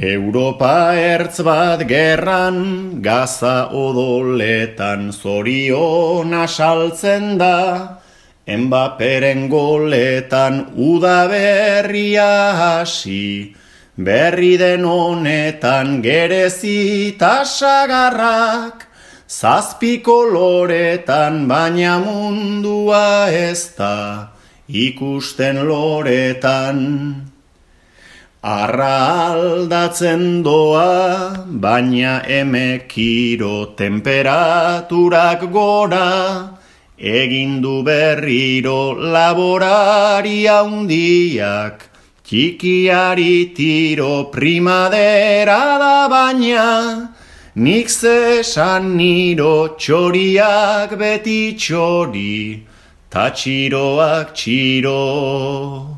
Europa ertz bat gerran, gaza odoletan zorion asaltzen da, enbaperen goletan udaberria hasi, berri den honetan gerezita sagarrak, zazpi koloretan baina mundua ez da, ikusten loretan. Arra aldatzen doa, baina emekiro temperaturak gora, egindu berriro laboraria undiak, txikiari tiro primadera da baina, nik zesan niro txoriak beti txori, ta txiroak txiro.